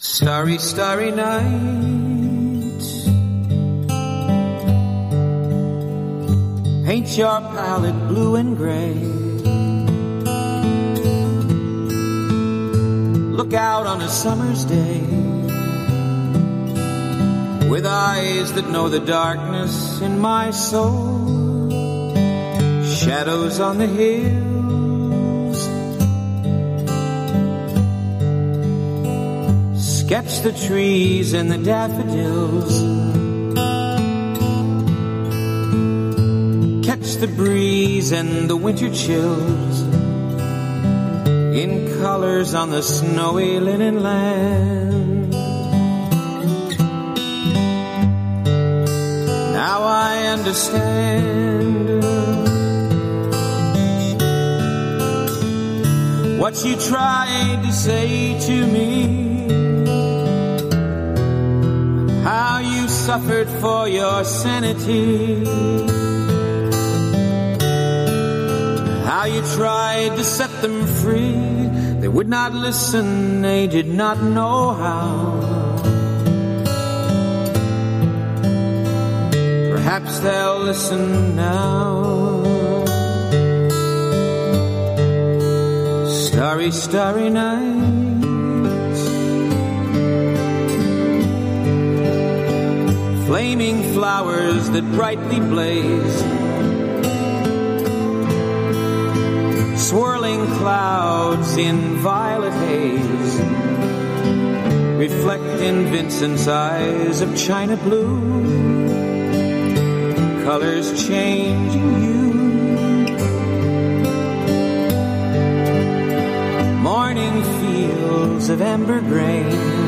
Starry, starry night. Paint your palette blue and gray. Look out on a summer's day with eyes that know the darkness in my soul. Shadows on the hills. Sketch the trees and the daffodils. Catch the breeze and the winter chills in colors on the snowy linen land. Now I understand what you tried to say to me. Suffered for your sanity. How you tried to set them free. They would not listen, they did not know how. Perhaps they'll listen now. Starry, starry nights. Flaming flowers that brightly blaze. Swirling clouds in violet haze. Reflect in Vincent's eyes of china blue colors changing you. Morning fields of amber grain.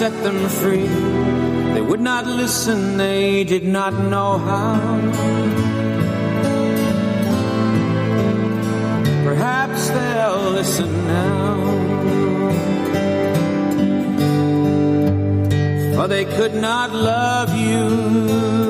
Set them free. They would not listen, they did not know how. Perhaps they'll listen now. for they could not love you.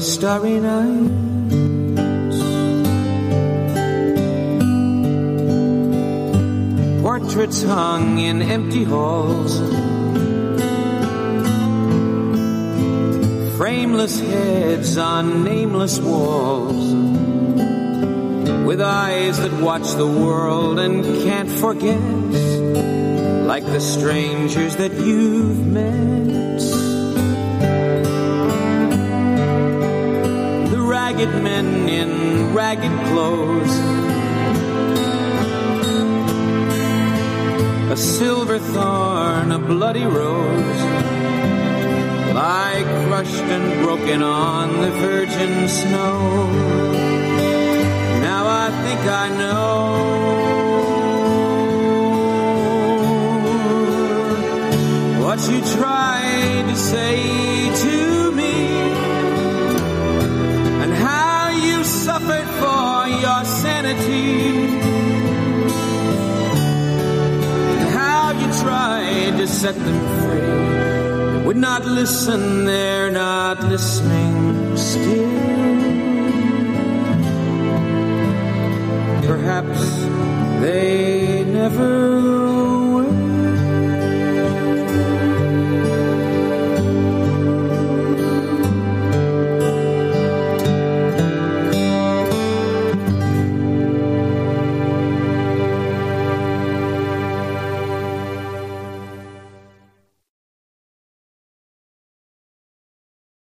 Starry, starry night. Portraits hung in empty halls. frameless heads on nameless walls, with eyes that watch the world and can't forget, like the strangers that you've met. Ragged men in ragged clothes, a silver thorn, a bloody rose. Lie crushed and broken on the virgin snow. Now I think I know. What you tried to say to And how you tried to set them free would not listen, they're not listening still. Perhaps they never